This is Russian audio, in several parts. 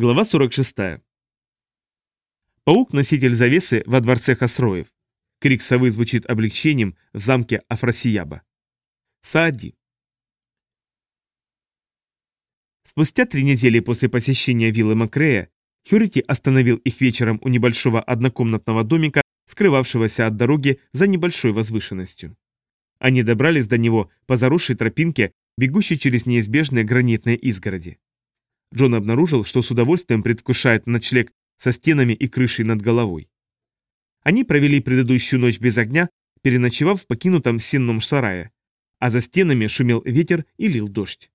Глава 46. Паук-носитель завесы во дворце Хасроев. Крик совы звучит облегчением в замке Афросияба. Саади. Спустя три недели после посещения виллы Макрея, Хьюрити остановил их вечером у небольшого однокомнатного домика, скрывавшегося от дороги за небольшой возвышенностью. Они добрались до него по заросшей тропинке, бегущей через неизбежные гранитные изгороди. Джон обнаружил, что с удовольствием предвкушает ночлег со стенами и крышей над головой. Они провели предыдущую ночь без огня, переночевав в покинутом сенном сарае, а за стенами шумел ветер и лил дождь.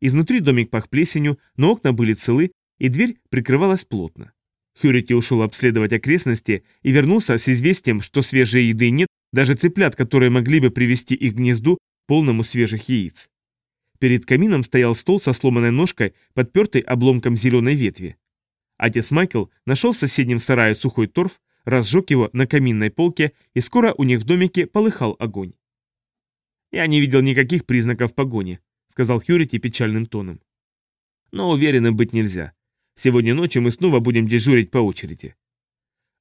Изнутри домик пах плесенью, но окна были целы, и дверь прикрывалась плотно. Хьюрити ушел обследовать окрестности и вернулся с известием, что свежей еды нет, даже цыплят, которые могли бы привести их к гнезду, полному свежих яиц. Перед камином стоял стол со сломанной ножкой, подпертый обломком зеленой ветви. Отец Майкл нашел в соседнем сарае сухой торф, разжег его на каминной полке, и скоро у них в домике полыхал огонь. «Я не видел никаких признаков погони», — сказал Хьюрити печальным тоном. «Но уверенным быть нельзя. Сегодня ночью мы снова будем дежурить по очереди».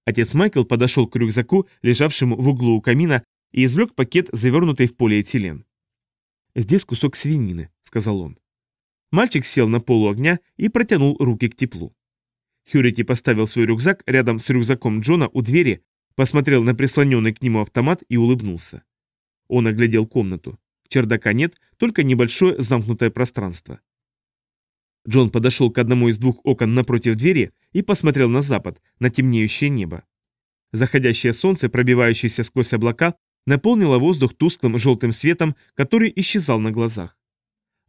Отец Майкл подошел к рюкзаку, лежавшему в углу у камина, и извлек пакет, завернутый в полиэтилен. «Здесь кусок свинины», — сказал он. Мальчик сел на полу огня и протянул руки к теплу. Хьюрити поставил свой рюкзак рядом с рюкзаком Джона у двери, посмотрел на прислоненный к нему автомат и улыбнулся. Он оглядел комнату. Чердака нет, только небольшое замкнутое пространство. Джон подошел к одному из двух окон напротив двери и посмотрел на запад, на темнеющее небо. Заходящее солнце, пробивающееся сквозь облака, наполнила воздух тусклым желтым светом, который исчезал на глазах.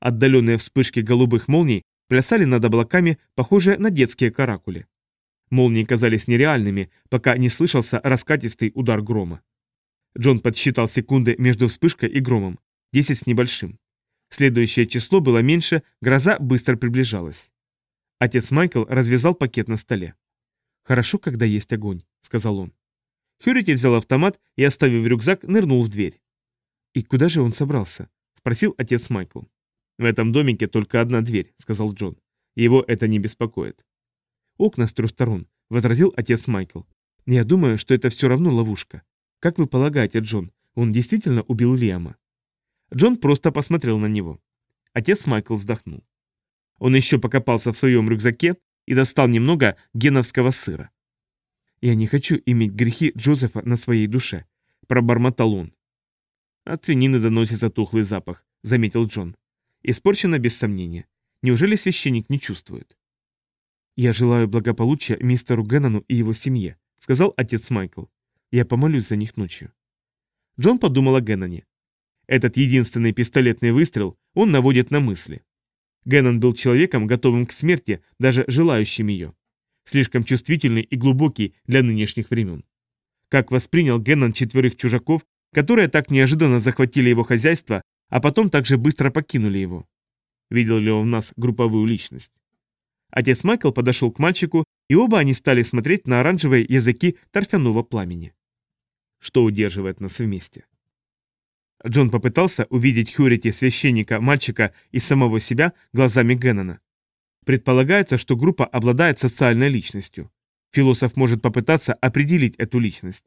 Отдаленные вспышки голубых молний плясали над облаками, похожие на детские каракули. Молнии казались нереальными, пока не слышался раскатистый удар грома. Джон подсчитал секунды между вспышкой и громом. Десять с небольшим. Следующее число было меньше, гроза быстро приближалась. Отец Майкл развязал пакет на столе. «Хорошо, когда есть огонь», — сказал он. Хьюрити взял автомат и, оставив рюкзак, нырнул в дверь. «И куда же он собрался?» – спросил отец Майкл. «В этом домике только одна дверь», – сказал Джон. «Его это не беспокоит». «Окна с трех сторон», – возразил отец Майкл. «Я думаю, что это все равно ловушка. Как вы полагаете, Джон, он действительно убил Лиама?» Джон просто посмотрел на него. Отец Майкл вздохнул. Он еще покопался в своем рюкзаке и достал немного геновского сыра. «Я не хочу иметь грехи Джозефа на своей душе», — пробормотал он. «От свинины доносится тухлый запах», — заметил Джон. «Испорчено без сомнения. Неужели священник не чувствует?» «Я желаю благополучия мистеру Геннону и его семье», — сказал отец Майкл. «Я помолюсь за них ночью». Джон подумал о Генноне. Этот единственный пистолетный выстрел он наводит на мысли. Геннон был человеком, готовым к смерти, даже желающим ее слишком чувствительный и глубокий для нынешних времен. Как воспринял Геннон четверых чужаков, которые так неожиданно захватили его хозяйство, а потом так же быстро покинули его? Видел ли он в нас групповую личность? Отец Майкл подошел к мальчику, и оба они стали смотреть на оранжевые языки торфяного пламени. Что удерживает нас вместе? Джон попытался увидеть Хьюрити, священника, мальчика и самого себя глазами Геннона. Предполагается, что группа обладает социальной личностью. Философ может попытаться определить эту личность.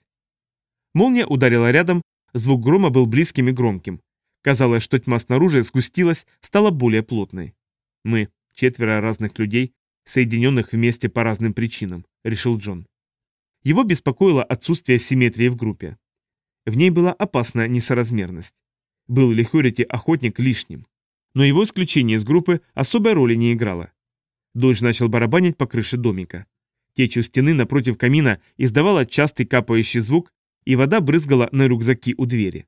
Молния ударила рядом, звук грома был близким и громким. Казалось, что тьма снаружи сгустилась, стала более плотной. Мы, четверо разных людей, соединенных вместе по разным причинам, решил Джон. Его беспокоило отсутствие симметрии в группе. В ней была опасная несоразмерность. Был ли Хорити охотник лишним? Но его исключение из группы особой роли не играло. Дождь начал барабанить по крыше домика. Течь у стены напротив камина издавала частый капающий звук, и вода брызгала на рюкзаки у двери.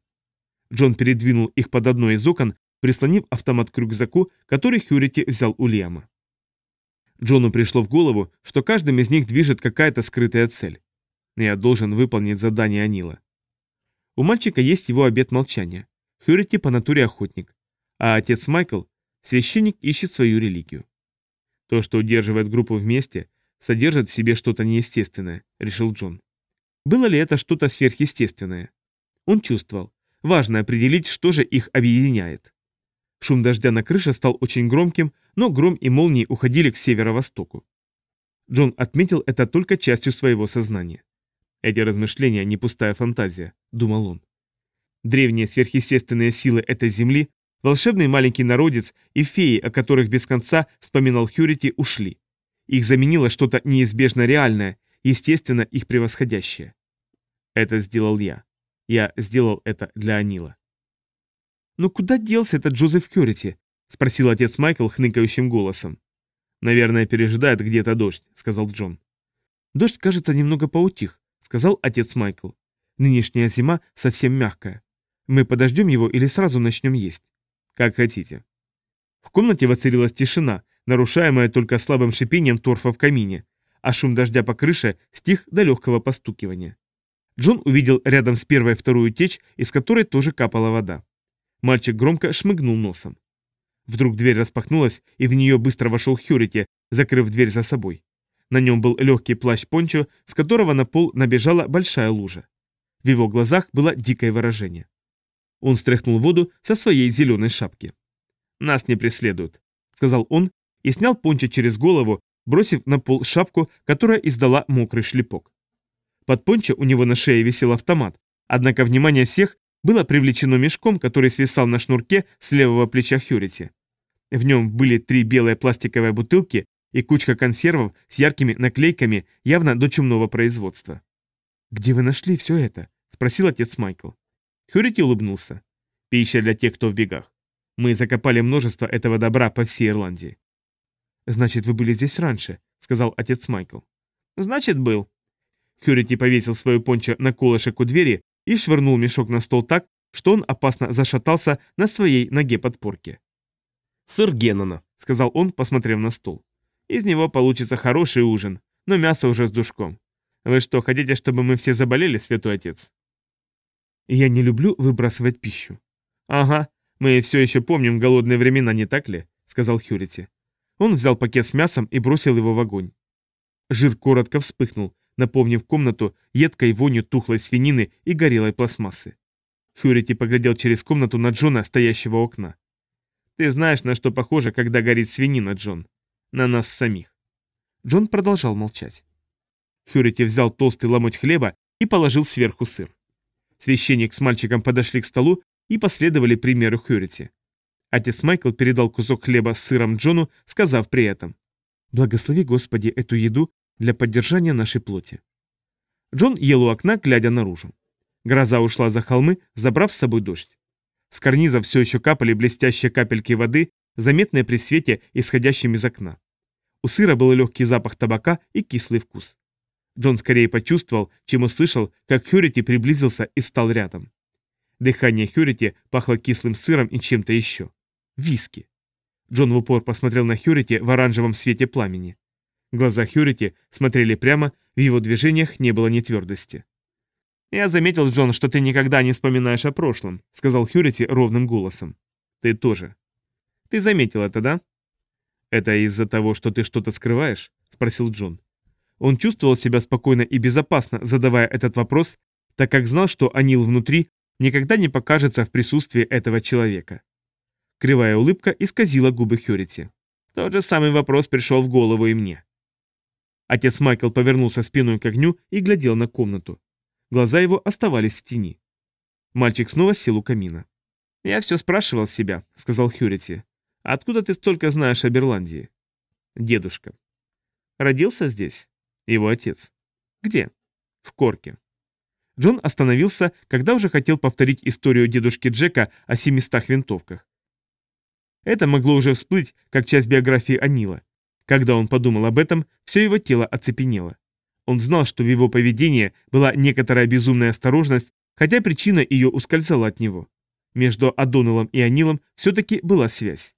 Джон передвинул их под одно из окон, прислонив автомат к рюкзаку, который Хьюрити взял у Лиама. Джону пришло в голову, что каждым из них движет какая-то скрытая цель. Я должен выполнить задание Анила. У мальчика есть его обет молчания. Хьюрити по натуре охотник. А отец Майкл, священник, ищет свою религию. То, что удерживает группу вместе, содержит в себе что-то неестественное, решил Джон. Было ли это что-то сверхъестественное? Он чувствовал. Важно определить, что же их объединяет. Шум дождя на крыше стал очень громким, но гром и молнии уходили к северо-востоку. Джон отметил это только частью своего сознания. Эти размышления не пустая фантазия, думал он. Древние сверхъестественные силы этой земли, волшебный маленький народец и феи, о которых без конца вспоминал Хьюрити, ушли. Их заменило что-то неизбежно реальное, естественно, их превосходящее. Это сделал я. Я сделал это для Анила. «Но «Ну куда делся этот Джозеф Хьюрити?» — спросил отец Майкл хныкающим голосом. «Наверное, пережидает где-то дождь», — сказал Джон. «Дождь, кажется, немного поутих», — сказал отец Майкл. «Нынешняя зима совсем мягкая. Мы подождем его или сразу начнем есть?» «Как хотите». В комнате воцарилась тишина, нарушаемая только слабым шипением торфа в камине, а шум дождя по крыше стих до легкого постукивания. Джон увидел рядом с первой вторую течь, из которой тоже капала вода. Мальчик громко шмыгнул носом. Вдруг дверь распахнулась, и в нее быстро вошел Хьюрити, закрыв дверь за собой. На нем был легкий плащ-пончо, с которого на пол набежала большая лужа. В его глазах было дикое выражение. Он стряхнул воду со своей зеленой шапки. «Нас не преследуют», — сказал он и снял пончо через голову, бросив на пол шапку, которая издала мокрый шлепок. Под пончо у него на шее висел автомат, однако внимание всех было привлечено мешком, который свисал на шнурке с левого плеча Хьюрити. В нем были три белые пластиковые бутылки и кучка консервов с яркими наклейками, явно до чумного производства. «Где вы нашли все это?» – спросил отец Майкл. Хьюрити улыбнулся. «Пища для тех, кто в бегах. Мы закопали множество этого добра по всей Ирландии». «Значит, вы были здесь раньше», — сказал отец Майкл. «Значит, был». Хьюрити повесил свою пончо на колышек у двери и швырнул мешок на стол так, что он опасно зашатался на своей ноге подпорки. «Сыр Геннона», — сказал он, посмотрев на стол. «Из него получится хороший ужин, но мясо уже с душком. Вы что, хотите, чтобы мы все заболели, святой отец?» «Я не люблю выбрасывать пищу». «Ага, мы все еще помним голодные времена, не так ли?» — сказал Хьюрити. Он взял пакет с мясом и бросил его в огонь. Жир коротко вспыхнул, наполнив комнату едкой вонью тухлой свинины и горелой пластмассы. Хьюрити поглядел через комнату на Джона, стоящего у окна. «Ты знаешь, на что похоже, когда горит свинина, Джон? На нас самих». Джон продолжал молчать. Хьюрити взял толстый ломоть хлеба и положил сверху сыр. Священник с мальчиком подошли к столу и последовали примеру Хьюрити. Отец Майкл передал кусок хлеба с сыром Джону, сказав при этом «Благослови, Господи, эту еду для поддержания нашей плоти». Джон ел у окна, глядя наружу. Гроза ушла за холмы, забрав с собой дождь. С карниза все еще капали блестящие капельки воды, заметные при свете, исходящем из окна. У сыра был легкий запах табака и кислый вкус. Джон скорее почувствовал, чем услышал, как Хьюрити приблизился и стал рядом. Дыхание Хьюрити пахло кислым сыром и чем-то еще. Виски. Джон в упор посмотрел на Хьюрити в оранжевом свете пламени. Глаза Хьюрити смотрели прямо, в его движениях не было ни твердости. «Я заметил, Джон, что ты никогда не вспоминаешь о прошлом», — сказал Хьюрити ровным голосом. «Ты тоже». «Ты заметил это, да?» «Это из-за того, что ты что-то скрываешь?» — спросил Джон. Он чувствовал себя спокойно и безопасно, задавая этот вопрос, так как знал, что Анил внутри никогда не покажется в присутствии этого человека. Кривая улыбка исказила губы Хьюрити. Тот же самый вопрос пришел в голову и мне. Отец Майкл повернулся спиной к огню и глядел на комнату. Глаза его оставались в тени. Мальчик снова сел у камина. «Я все спрашивал себя», — сказал Хьюрити. «Откуда ты столько знаешь об Ирландии?» «Дедушка». «Родился здесь?» «Его отец». «Где?» «В Корке». Джон остановился, когда уже хотел повторить историю дедушки Джека о семистах винтовках. Это могло уже всплыть, как часть биографии Анила. Когда он подумал об этом, все его тело оцепенело. Он знал, что в его поведении была некоторая безумная осторожность, хотя причина ее ускользала от него. Между Адонелом и Анилом все-таки была связь.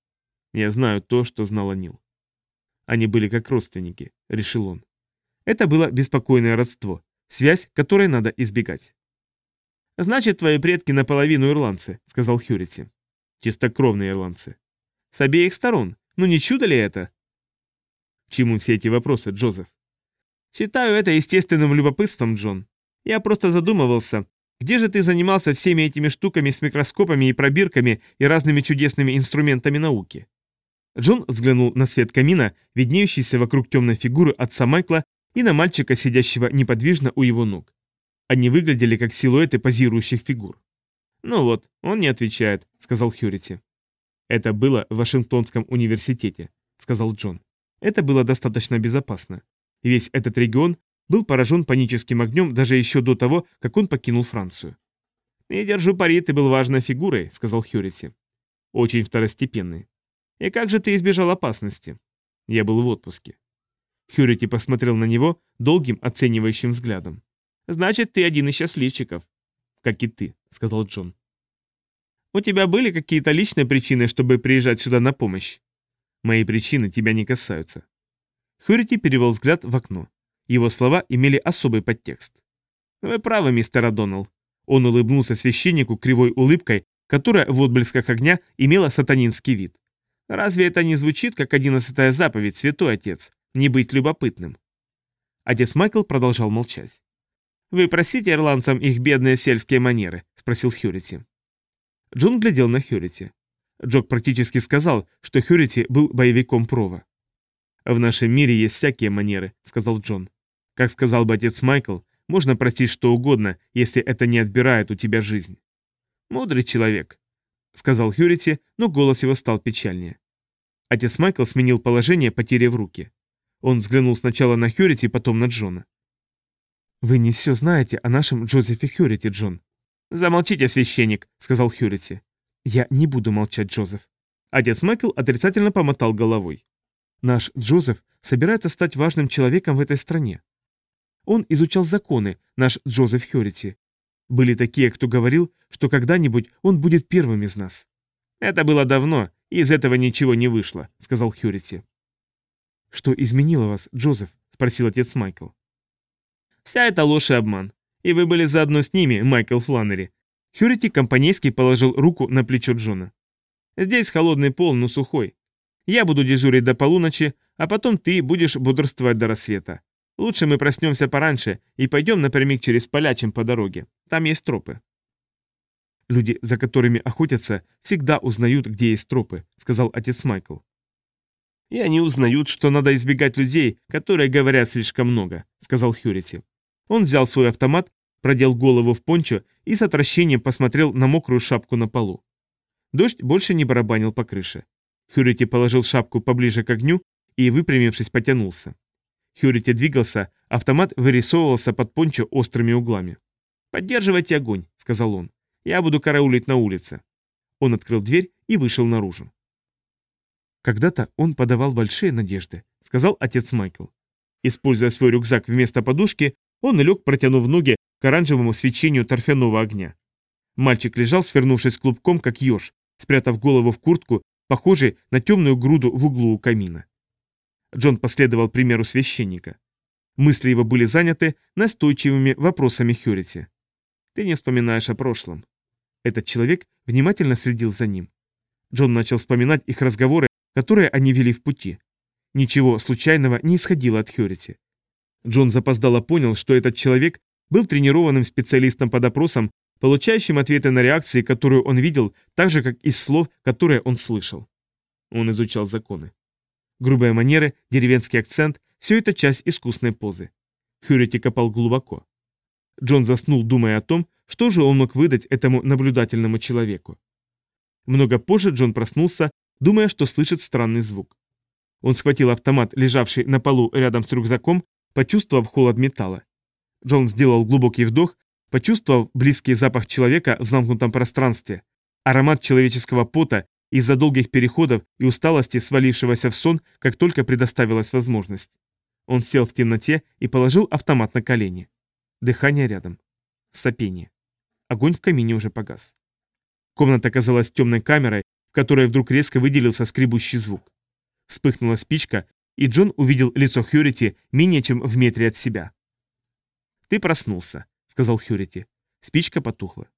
Я знаю то, что знал Анил. Они были как родственники, решил он. Это было беспокойное родство, связь, которой надо избегать. «Значит, твои предки наполовину ирландцы», — сказал Хьюрити. «Чистокровные ирландцы. С обеих сторон. Ну не чудо ли это? чему все эти вопросы, Джозеф? Считаю это естественным любопытством, Джон. Я просто задумывался, где же ты занимался всеми этими штуками с микроскопами и пробирками и разными чудесными инструментами науки? Джон взглянул на свет камина, виднеющийся вокруг темной фигуры отца Майкла и на мальчика, сидящего неподвижно у его ног. Они выглядели как силуэты позирующих фигур. «Ну вот, он не отвечает», — сказал Хьюрити. «Это было в Вашингтонском университете», — сказал Джон. «Это было достаточно безопасно. Весь этот регион был поражен паническим огнем даже еще до того, как он покинул Францию. «Я держу пари, ты был важной фигурой», — сказал Хьюрити. «Очень второстепенный. И как же ты избежал опасности?» «Я был в отпуске». Хьюрити посмотрел на него долгим оценивающим взглядом. «Значит, ты один из счастливчиков». «Как и ты», — сказал Джон. «У тебя были какие-то личные причины, чтобы приезжать сюда на помощь?» «Мои причины тебя не касаются». Хьюрити перевел взгляд в окно. Его слова имели особый подтекст. «Вы правы, мистер О'Доннелл». Он улыбнулся священнику кривой улыбкой, которая в отблесках огня имела сатанинский вид. «Разве это не звучит, как одиннадцатая заповедь, святой отец? Не быть любопытным?» Отец Майкл продолжал молчать. «Вы простите ирландцам их бедные сельские манеры?» – спросил Хьюрити. Джон глядел на Хьюрити. Джок практически сказал, что Хьюрити был боевиком Прова. «В нашем мире есть всякие манеры», – сказал Джон. Как сказал бы отец Майкл, можно простить что угодно, если это не отбирает у тебя жизнь. Мудрый человек, сказал Хьюрити, но голос его стал печальнее. Отец Майкл сменил положение, потеряв руки. Он взглянул сначала на Хьюрити, потом на Джона. «Вы не все знаете о нашем Джозефе Хьюрити, Джон». «Замолчите, священник», — сказал Хьюрити. «Я не буду молчать, Джозеф». Отец Майкл отрицательно помотал головой. «Наш Джозеф собирается стать важным человеком в этой стране. Он изучал законы, наш Джозеф Хьюрити. Были такие, кто говорил, что когда-нибудь он будет первым из нас. «Это было давно, и из этого ничего не вышло», — сказал Хьюрити. «Что изменило вас, Джозеф?» — спросил отец Майкл. «Вся эта ложь и обман. И вы были заодно с ними, Майкл Фланнери». Хьюрити компанейский положил руку на плечо Джона. «Здесь холодный пол, но сухой. Я буду дежурить до полуночи, а потом ты будешь бодрствовать до рассвета. Лучше мы проснемся пораньше и пойдем напрямик через поля, чем по дороге. Там есть тропы. Люди, за которыми охотятся, всегда узнают, где есть тропы, сказал отец Майкл. И они узнают, что надо избегать людей, которые говорят слишком много, сказал Хьюрити. Он взял свой автомат, продел голову в пончо и с отвращением посмотрел на мокрую шапку на полу. Дождь больше не барабанил по крыше. Хьюрити положил шапку поближе к огню и, выпрямившись, потянулся. Хьюрити двигался, автомат вырисовывался под пончо острыми углами. «Поддерживайте огонь», — сказал он. «Я буду караулить на улице». Он открыл дверь и вышел наружу. «Когда-то он подавал большие надежды», — сказал отец Майкл. Используя свой рюкзак вместо подушки, он лег, протянув ноги к оранжевому свечению торфяного огня. Мальчик лежал, свернувшись клубком, как еж, спрятав голову в куртку, похожей на темную груду в углу у камина. Джон последовал примеру священника. Мысли его были заняты настойчивыми вопросами Хьюрити. «Ты не вспоминаешь о прошлом». Этот человек внимательно следил за ним. Джон начал вспоминать их разговоры, которые они вели в пути. Ничего случайного не исходило от Хьюрити. Джон запоздало понял, что этот человек был тренированным специалистом по допросам, получающим ответы на реакции, которую он видел, так же, как из слов, которые он слышал. Он изучал законы. Грубые манеры, деревенский акцент – все это часть искусной позы. Хьюрити копал глубоко. Джон заснул, думая о том, что же он мог выдать этому наблюдательному человеку. Много позже Джон проснулся, думая, что слышит странный звук. Он схватил автомат, лежавший на полу рядом с рюкзаком, почувствовав холод металла. Джон сделал глубокий вдох, почувствовав близкий запах человека в замкнутом пространстве, аромат человеческого пота из-за долгих переходов и усталости, свалившегося в сон, как только предоставилась возможность. Он сел в темноте и положил автомат на колени. Дыхание рядом. Сопение. Огонь в камине уже погас. Комната казалась темной камерой, в которой вдруг резко выделился скребущий звук. Вспыхнула спичка, и Джон увидел лицо Хьюрити менее чем в метре от себя. «Ты проснулся», — сказал Хьюрити. Спичка потухла.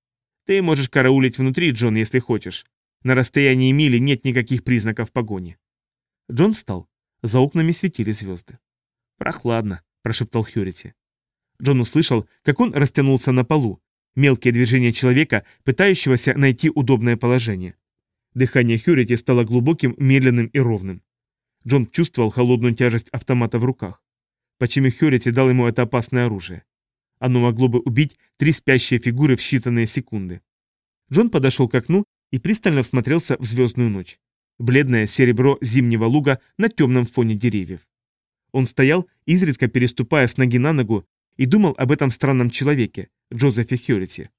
«Ты можешь караулить внутри, Джон, если хочешь. На расстоянии мили нет никаких признаков погони. Джон встал. За окнами светили звезды. «Прохладно», – прошептал Хьюрити. Джон услышал, как он растянулся на полу. Мелкие движения человека, пытающегося найти удобное положение. Дыхание Хьюрити стало глубоким, медленным и ровным. Джон чувствовал холодную тяжесть автомата в руках. Почему Хьюрити дал ему это опасное оружие? Оно могло бы убить три спящие фигуры в считанные секунды. Джон подошел к окну и пристально всмотрелся в звездную ночь. Бледное серебро зимнего луга на темном фоне деревьев. Он стоял, изредка переступая с ноги на ногу, и думал об этом странном человеке, Джозефе Хьюрити.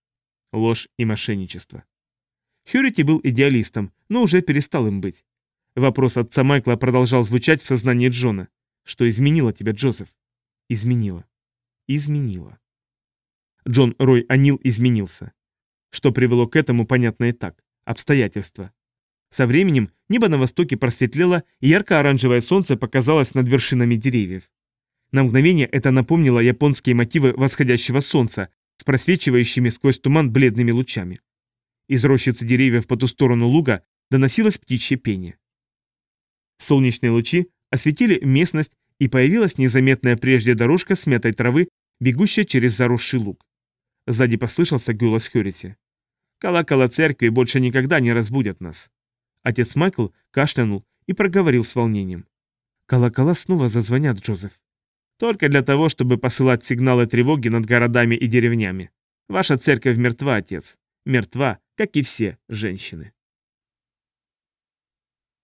Ложь и мошенничество. Хьюрити был идеалистом, но уже перестал им быть. Вопрос отца Майкла продолжал звучать в сознании Джона. Что изменило тебя, Джозеф? Изменило. Изменило. Джон Рой Анил изменился. Что привело к этому, понятно и так. Обстоятельства. Со временем небо на востоке просветлело, и ярко-оранжевое солнце показалось над вершинами деревьев. На мгновение это напомнило японские мотивы восходящего солнца с просвечивающими сквозь туман бледными лучами. Из рощицы деревьев по ту сторону луга доносилось птичье пение. Солнечные лучи осветили местность, и появилась незаметная прежде дорожка смятой травы, бегущая через заросший луг. Сзади послышался голос Хёрити. «Колокола церкви больше никогда не разбудят нас». Отец Майкл кашлянул и проговорил с волнением. «Колокола снова зазвонят, Джозеф. Только для того, чтобы посылать сигналы тревоги над городами и деревнями. Ваша церковь мертва, отец. Мертва, как и все женщины».